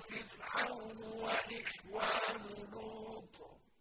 وَفِرْعَوْنُ